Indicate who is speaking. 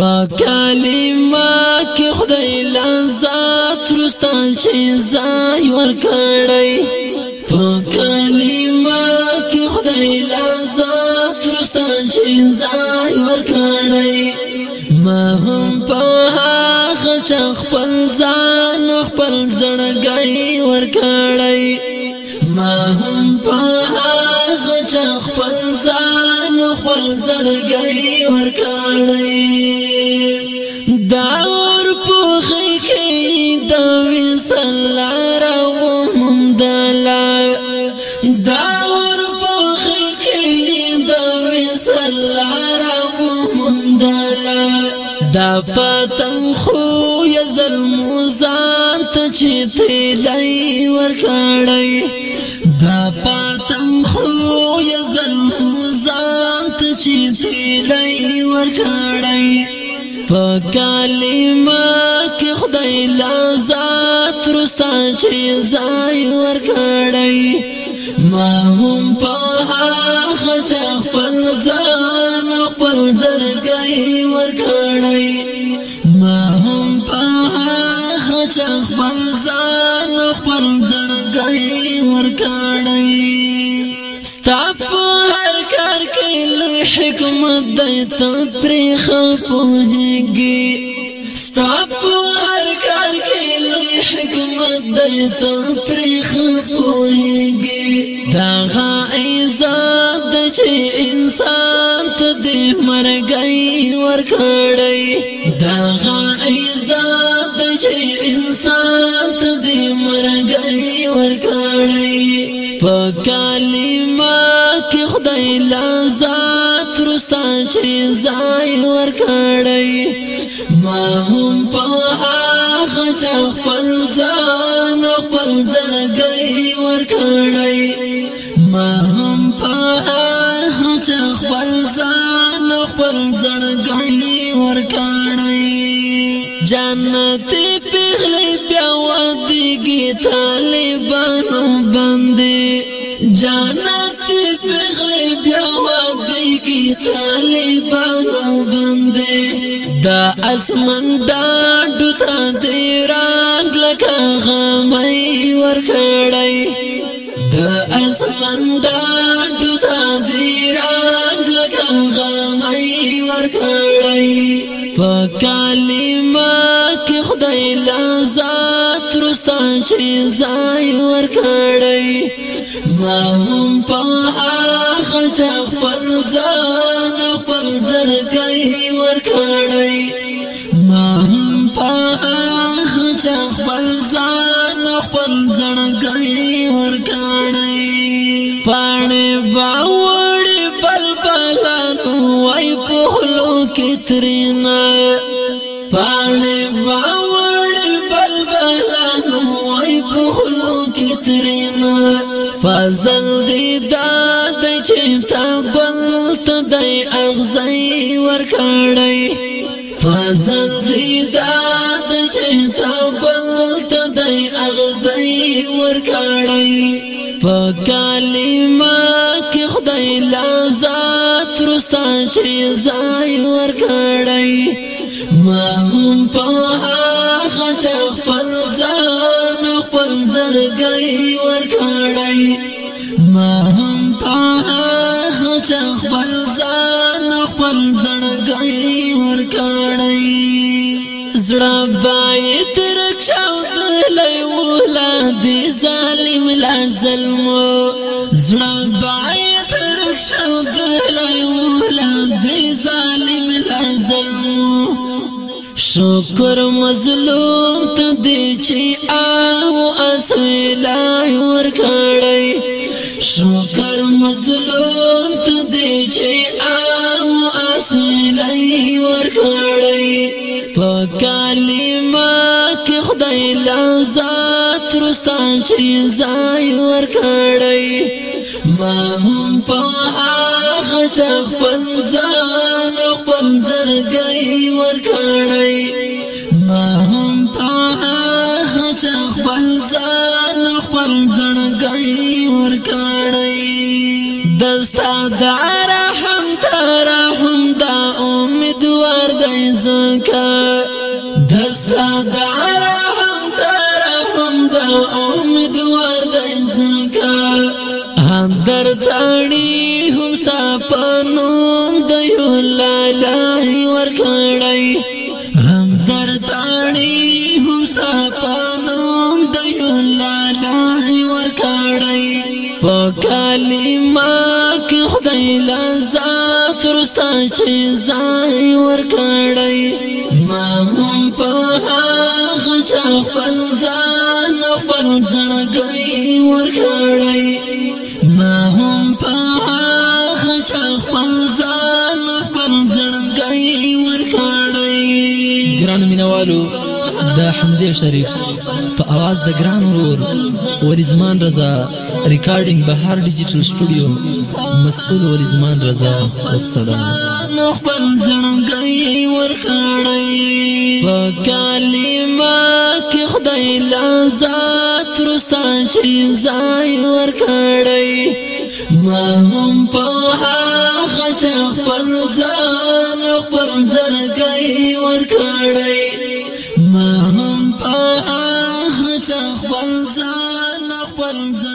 Speaker 1: په کلمه کې خدای لزات رستان شي ځای ور کړی په کلمه کې خدای لزات رستان شي ځای ور کړی ما هم په هغه چا خپل ځان خپل زړګي ور کړی ما هم په هغه چا خپل ځان خپل زړګي ورکړی دا ور په خې د وسل راو مندلا دا ور په خې د وسل راو مندلا دا پتن خو یا ظلم زان ته چې تلای ورکړی دا پتن ورکړی په کلمه کې خدای لا ذات رستا چې ځای ورکړی ما هم په هغه چې خپل ځان خپل زړګي ورکړی ما هم په هغه چې خپل ځان خپل زړګي ورکړی ستاپ هر کار کې لوی حکمت دی ته پرې خپوهږي ستاپ هر کار کې لوی حکمت دی ته پرې خپوهږي دا عزت چې انسان ته دې مرګي ورکړي دا عزت چې انسان ته دې مرګي ورکړي پکالي ور کړی ما هم په هغه چا خپل ځان خپل ځړګي ور کړی ما هم په هغه چا خپل ځان خپل ځړګي ور کړی جنت پیغلې بیا ودیږي طالبانو باندې جانت په غیب یوادی کی طالبان او بندې دا اسمن دا ډوتا دی رنگ لکه غمې ور کړې دا اسمن دا ډوتا دی رنگ لکه غمې ور کړې په کلمه کې خدای لزا چې ځای ورکړی ما هم په هغه چا خپل ځان خپل زړګی ورکړی ما هم په هغه چا خپل ځان خپل زړګی ورکړی پاڼې باوړې بلبلانو وای په لو کې ترنا پاڼې باوړې کی ترینا فضل دی داد چې تا ګل ته د اغزي ور کړی فضل دی داد چې تا ګل ته د اغزي ور کړی په کلمه کې خدای لا ذات رستا چې ځای ور کړی ما هم په هغه خپل ملګری ورکړی ما هم پاه چې خپل ځان خپل زړګی ورکړی زړه باید رچاو دلی ولاد ظالم لا ظلمو زړه باید رچاو دلی ولاد ظالم لا ظلمو شکر مظلوم ته دی چې او اسویلا ور کړی شکر مظلوم ته دی چې او اسویلا ور کړی په کلمه کې خدای لا ذات رستان چې ځای ور کړی ما هم په غټ خپل ځان خپل زړګي ورکړی ما هم په غټ خپل ځان خپل زړګي ورکړی دستا دار هم تر هم دا امیدوار دی زکه دستا دار هم تر هم دا درتاړي هم ستاپنوم د یو لالای ورکړای هم درتاړي هم ستاپنوم د یو لالای ورکړای په کلمه کې خدای لزات رستا چې ځای ورکړای ما هم په هغه خپل ځان خپل ځړګي ورکړای مینوالو د حمدی شریف په आवाज د ګران ورور ورزمان رضا ریکارډینګ بهار ډیجیټل سټوډیو مسؤل ورزمان رضا والسلام نو خپل ځنګي ورخړی په کلمه کې خدای لزات رستا چې ځای ورخړی ما هم په هغه چې خپل ځان خپل زړګي ورکړی ما هم په هغه چې خپل ځان خپل